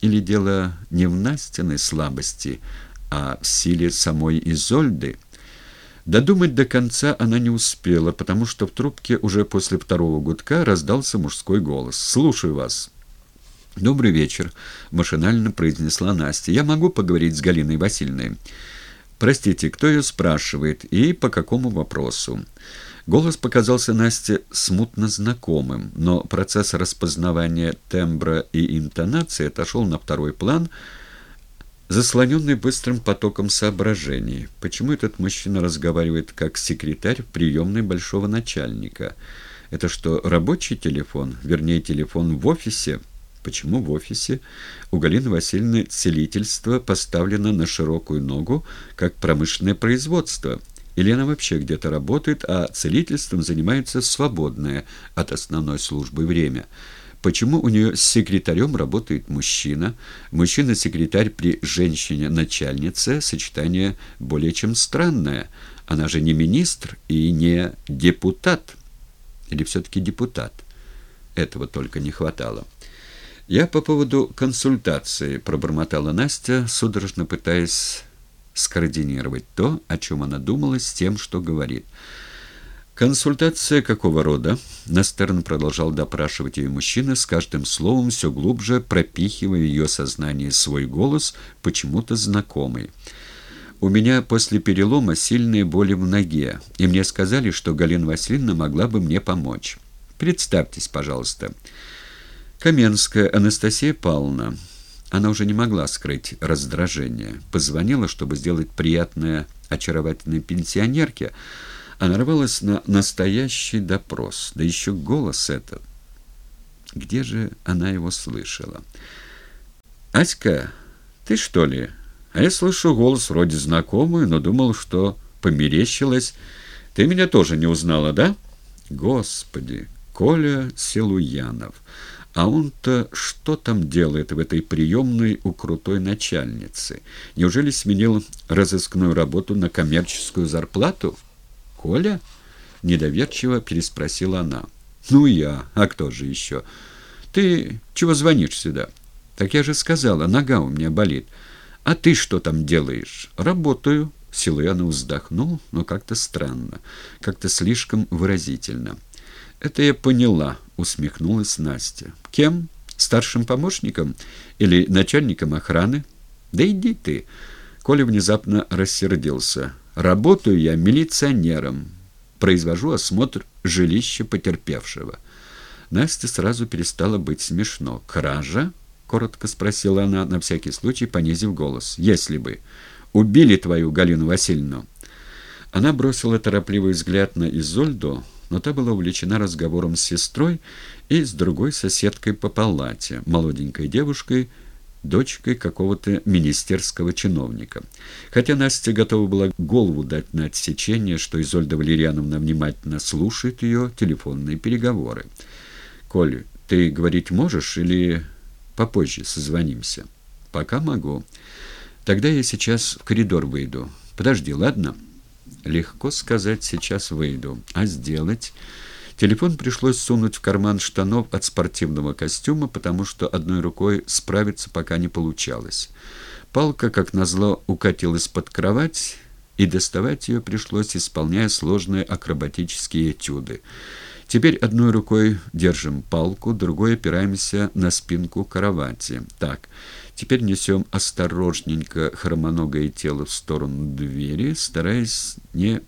Или дело не в Настиной слабости, а в силе самой Изольды? Додумать до конца она не успела, потому что в трубке уже после второго гудка раздался мужской голос. «Слушаю вас». «Добрый вечер», — машинально произнесла Настя. «Я могу поговорить с Галиной Васильевной?» «Простите, кто ее спрашивает и по какому вопросу?» Голос показался Насте смутно знакомым, но процесс распознавания тембра и интонации отошел на второй план, заслоненный быстрым потоком соображений. Почему этот мужчина разговаривает как секретарь в приемной большого начальника? Это что, рабочий телефон? Вернее, телефон в офисе? Почему в офисе у Галины Васильевны целительство поставлено на широкую ногу, как промышленное производство? Или она вообще где-то работает, а целительством занимается свободное от основной службы время? Почему у нее с секретарем работает мужчина? Мужчина-секретарь при женщине-начальнице – сочетание более чем странное. Она же не министр и не депутат. Или все-таки депутат? Этого только не хватало. «Я по поводу консультации», — пробормотала Настя, судорожно пытаясь скоординировать то, о чем она думала, с тем, что говорит. «Консультация какого рода?» Настерн продолжал допрашивать ее мужчина, с каждым словом все глубже пропихивая ее сознание свой голос, почему-то знакомый. «У меня после перелома сильные боли в ноге, и мне сказали, что Галина Васильевна могла бы мне помочь. Представьтесь, пожалуйста». Каменская Анастасия Павловна. Она уже не могла скрыть раздражение. Позвонила, чтобы сделать приятное очаровательной пенсионерке, а нарвалась на настоящий допрос. Да еще голос этот. Где же она его слышала? «Аська, ты что ли?» А я слышу голос вроде знакомый, но думал, что померещилась. Ты меня тоже не узнала, да? Господи, Коля Силуянов. А он-то что там делает в этой приемной у крутой начальницы? Неужели сменил разыскную работу на коммерческую зарплату? Коля? Недоверчиво переспросила она. Ну я, а кто же еще? Ты чего звонишь сюда? Так я же сказала, нога у меня болит. А ты что там делаешь? Работаю. Силуянов вздохнул, но как-то странно, как-то слишком выразительно. «Это я поняла», — усмехнулась Настя. «Кем? Старшим помощником? Или начальником охраны?» «Да иди ты!» Коля внезапно рассердился. «Работаю я милиционером. Произвожу осмотр жилища потерпевшего». Настя сразу перестала быть смешно. «Кража?» — коротко спросила она, на всякий случай понизив голос. «Если бы. Убили твою Галину Васильевну». Она бросила торопливый взгляд на Изольду, но та была увлечена разговором с сестрой и с другой соседкой по палате, молоденькой девушкой, дочкой какого-то министерского чиновника. Хотя Настя готова была голову дать на отсечение, что Изольда Валерьяновна внимательно слушает ее телефонные переговоры. «Коль, ты говорить можешь или попозже созвонимся?» «Пока могу. Тогда я сейчас в коридор выйду. Подожди, ладно?» Легко сказать, сейчас выйду. А сделать? Телефон пришлось сунуть в карман штанов от спортивного костюма, потому что одной рукой справиться пока не получалось. Палка, как назло, укатилась под кровать, и доставать ее пришлось, исполняя сложные акробатические этюды. Теперь одной рукой держим палку, другой опираемся на спинку кровати. Так, теперь несем осторожненько хромоногое тело в сторону двери, стараясь не